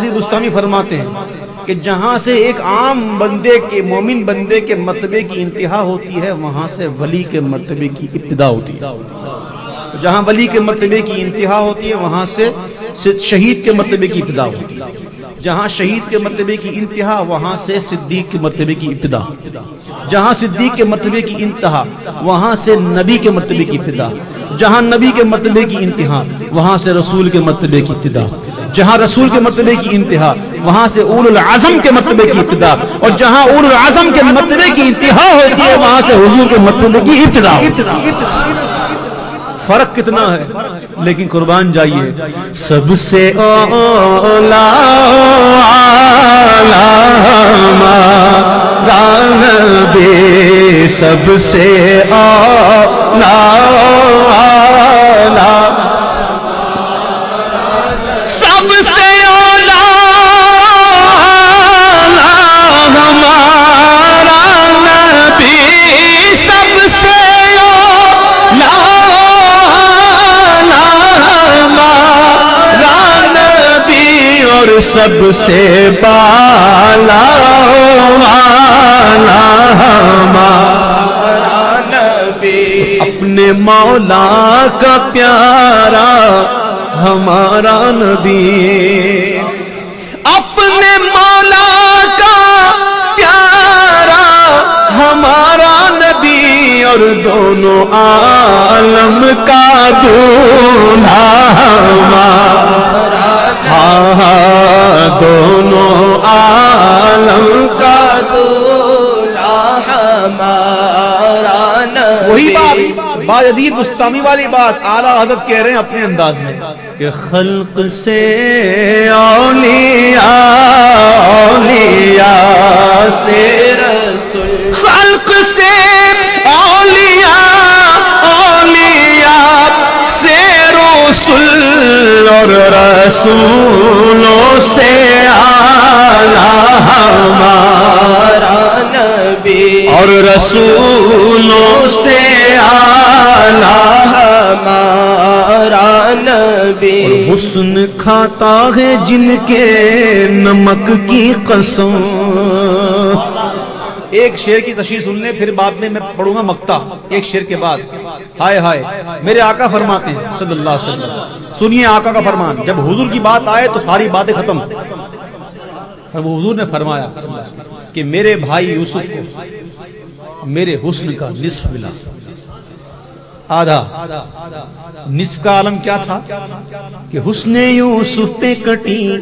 باعث بستانی فرماتے ہیں کہ جہاں سے ایک عام بندے کے مومن بندے کے مرتبے کی انتہا ہوتی ہے وہاں سے ولی کے مرتبے کی ابتدا ہوتی ہے جہاں ولی کے مرتبے کی انتہا ہوتی ہے وہاں سے شہید کے مرتبے کی ابتدا ہوتی ہے جہاں شہید کے مرتبے کی انتہا وہاں سے صدیق کے مرتبے کی ابتدا جہاں صدیق کے مرتبے کی انتہا وہاں سے نبی کے مرتبے کی ابتدا جہاں نبی کے مرتبے کی انتہا وہاں سے رسول کے مرتبے کی ابتدا جہاں رسول کے مرتبے کی انتہا، وہاں سے اول العظم کے مرتبے کی ابتدا، اور جہاں اول العظم کے مرتبے کی انتہا ہوتی ہے، وہاں سے حضور کے مرتبے کی ابتدا۔ فرق کتنا ہے؟ لیکن قربان جائیے۔ سب سے اولا بے سب سے اولا سب سے بالا والا ہمارا نبی. اپنے مولا کا پیارا ہمارا نبی. اپنے مولا کا پیارا ہمارا نبی. اور دونوں عالم کا دولہا ہمارا ہاں دونوں عالم کا ہمارا وہی بات باجدید مستانی والی بات اعلیٰ حضرت کہہ رہے ہیں اپنے انداز میں۔ کہ خلق سے اولیاء اولیاء سے رسول۔ خلق سے اولیاء اولیاء سے رسول۔ اور رسولوں سے آلہ ہمارا نبی اور رسولوں سے آلہ ہمارا نبی حسن کھاتا ہے جن کے نمک کی قسم۔ ایک شیر کی تشریح سن لیں پھر بعد میں میں پڑھوں گا مکتا ایک شیر کے بعد۔ ہائے ہائے میرے آقا فرماتے ہیں صلی اللہ علیہ وسلم۔ سنیے آقا کا فرمان، جب حضور کی بات آئے تو ساری باتیں ختم۔ اور وہ حضور نے فرمایا کہ میرے بھائی یوسف کو میرے حسن کا نصف ملا۔ آدھا، نصف کا عالم کیا تھا؟ کہ حسن یوسف پہ کٹی،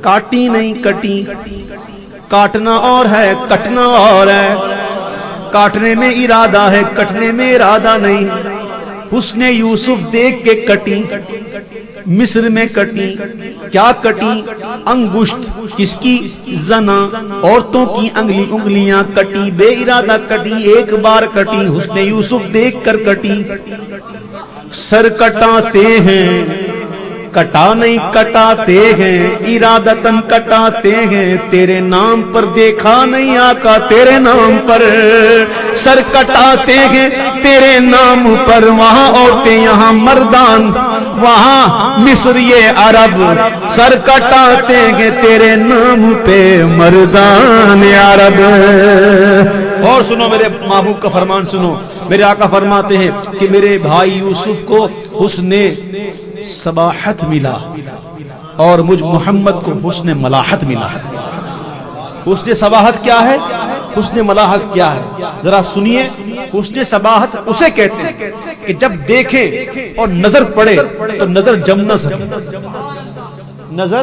کاٹی نہیں کٹی۔ کاٹنا اور ہے، کٹنا اور ہے۔ کاٹنے میں ارادہ ہے، کٹنے میں ارادہ نہیں۔ حسن یوسف دیکھ کے کٹی، مصر میں کٹی، کیا کٹی؟ انگشت، کس کی؟ زنا، عورتوں کی انگلی انگلیاں کٹی، بے ارادہ کٹی، ایک بار کٹی، اس نے یوسف دیکھ کر کٹی۔ سر کٹاتے ہیں کٹا نہیں کٹاتے ہیں ارادتن کٹاتے ہیں۔ تیرے نام پر دیکھا نہیں آقا، تیرے نام پر سر کٹاتے ہیں۔ تیرے نام پر وہاں عورتیں یہاں مردان، وہاں مصر یہ عرب سر کٹاتے ہیں۔ تیرے نام پہ مردان عرب۔ اور سنو میرے محبوب کا فرمان، سنو۔ میرے آقا فرماتے ہیں کہ میرے بھائی یوسف کو حسن سباحت ملا اور مجھ محمد کو حسن ملاحت ملا۔ حسن سباحت کیا ہے؟ حسن ملاحت کیا ہے؟ ذرا سنیے، حسن سباحت اسے کہتے ہیں کہ جب دیکھیں اور نظر پڑے تو نظر جم نہ سکے۔ نظر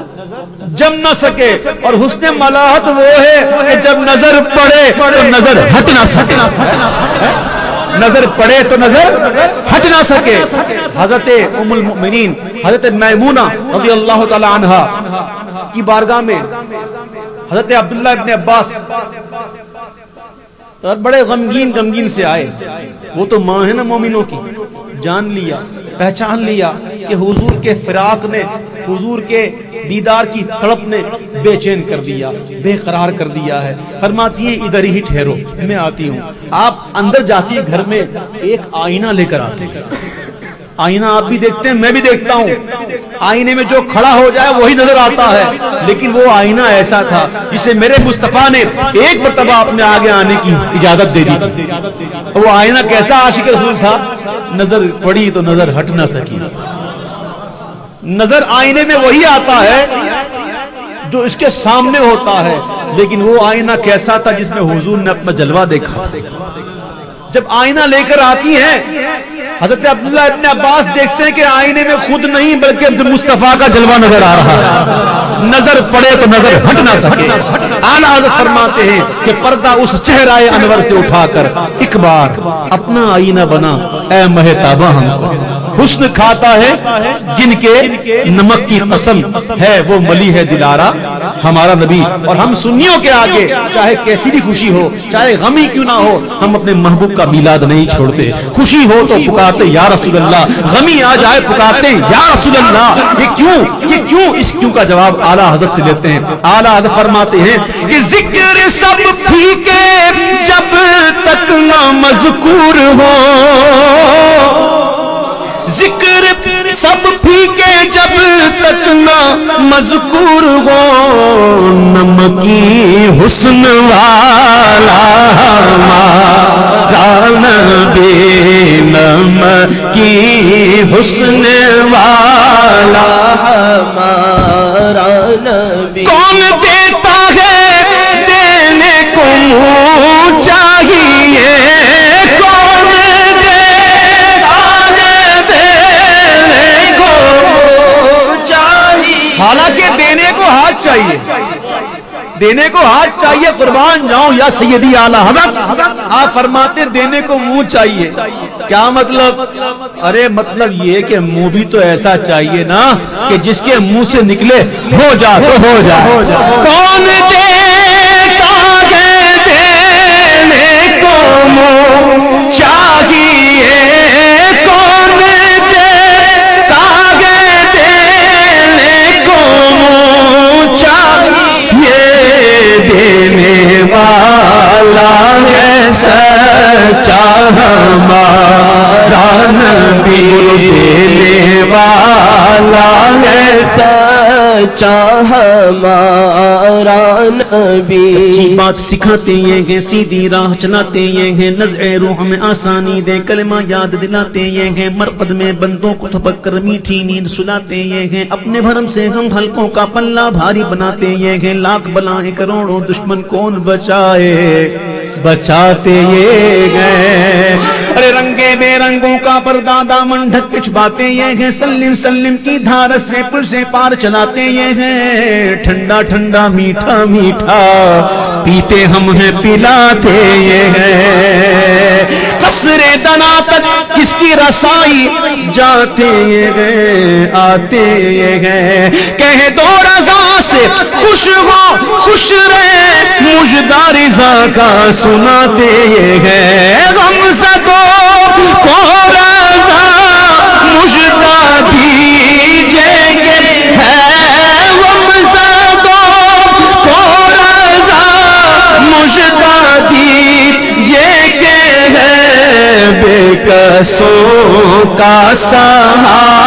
جم نہ سکے اور حسن ملاحت وہ ہے کہ جب نظر پڑے تو نظر ہٹ نہ سکے۔ نظر پڑے تو نظر ہٹ نہ سکے۔ حضرت ام المؤمنین، حضرت میمونہ رضی اللہ تعالی عنہ کی بارگاہ میں حضرت عبداللہ ابن عباس بڑے غمگین غمگین سے آئے۔ وہ تو ماں ہے نا مومنوں کی۔ جان لیا، پہچان لیا کہ حضور کے فراق نے، حضور کے دیدار کی تڑپ نے بے چین کر دیا، بے قرار کر دیا ہے۔ فرماتی ہے ادھر ہی ٹھہرو، میں آتی ہوں۔ آپ اندر جاتی ہے گھر میں ایک آئینہ لے کر آتے آئینہ آپ بھی دیکھتے ہیں، میں بھی دیکھتا ہوں۔ آئینے میں جو کھڑا ہو جائے وہی نظر آتا ہے۔ لیکن وہ آئینہ ایسا تھا جسے میرے مصطفیٰ نے ایک مرتبہ اپنے آگے آنے کی اجازت دے دی وہ آئینہ کیسا عاشق رسول تھا؟ نظر پڑی تو نظر ہٹ نہ سکی۔ نظر آئینے میں وہی آتا ہے جو اس کے سامنے ہوتا ہے۔ لیکن وہ آئینہ کیسا تھا جس میں حضور نے اپنا جلوہ دیکھا۔ جب آئینہ لے کر آتی ہیں، حضرت عبداللہ ابن عباس دیکھتے ہیں کہ آئینے میں خود نہیں، بلکہ مصطفیٰ کا جلوہ نظر آ رہا ہے۔ نظر پڑے تو نظر ہٹ نہ سکے۔ آلہ حضرت فرماتے ہیں کہ پردہ اس چہرہ انور سے اٹھا کر ایک بار اپنا آئینہ بنا، اے مہتابہ ہم کو۔ حسن کھاتا ہے، جن کے نمک کی قسم ہے وہ ملی ہے دلارا۔ ہمارا نبی اور ہم سنیوں کے آگے چاہے کیسی بھی خوشی ہو چاہے غمی کیوں نہ ہو ہم اپنے محبوب کا میلاد نہیں چھوڑتے۔ خوشی ہو تو پکارتے یا رسول اللہ غمی آ جائے پکارتے یا رسول اللہ۔ یہ کیوں؟ یہ کیوں اس کیوں کا جواب اعلیٰ حضرت سے لیتے ہیں؟ اعلیٰ حضرت فرماتے ہیں کہ ذکر سب پھیکے جب تک نہ مذکور ہو۔ ذکر سب پھیکے جب تک نہ مذکور ہو نمکی حسن والا نبی نمکی حسن والا ہمارا دینے کو ہاتھ چاہیے قربان جاؤں یا سیدی اعلی حضرت۔ آپ فرماتے دینے کو منہ چاہیے۔ کیا مطلب؟ ارے مطلب یہ کہ منہ بھی تو ایسا چاہیے نا کہ جس کے منہ سے نکلے ہو جا تو ہو جا۔ کون دیتا ہے دینے کو منہ؟ ہمارا نبی۔ سچی بات سکھاتے یہ ہیں، سیدھی راہ چلاتے یہ ہیں نظر روح میں آسانی دے کلمہ یاد دلاتے یہ ہیں، مرقد میں بندوں کو تھپک کر میٹھی نیند سلاتے یہ ہیں، اپنے بھرم سے ہم حلقوں کا پلہ بھاری بناتے یہ ہیں، لاکھ بلائیں کروڑوں دشمن کون بچائے۔ بچاتے یہ گئے ارے رنگے بے رنگوں کا پردہ دامن ڈھک کے یہ ہیں۔ سلم سلم کی دھار سے پل سے پار چلاتے یہ ہیں۔ ٹھنڈا ٹھنڈا میٹھا میٹھا پیتے ہم ہیں، پلاتے یہ ہیں۔ کسرے دنا تک کس کی رسائی؟ جاتے یہ گئے آتے یہ گئے کہہ دو خوش ہو، خوش رہے۔ مجدہ رضا کا سناتے یہ گئے غم سدو کو رضا مجدہ دیجیں گے ہے غم سدو کو رضا مجدہ دیجیں گے ہے بے کسوں کا سہارا۔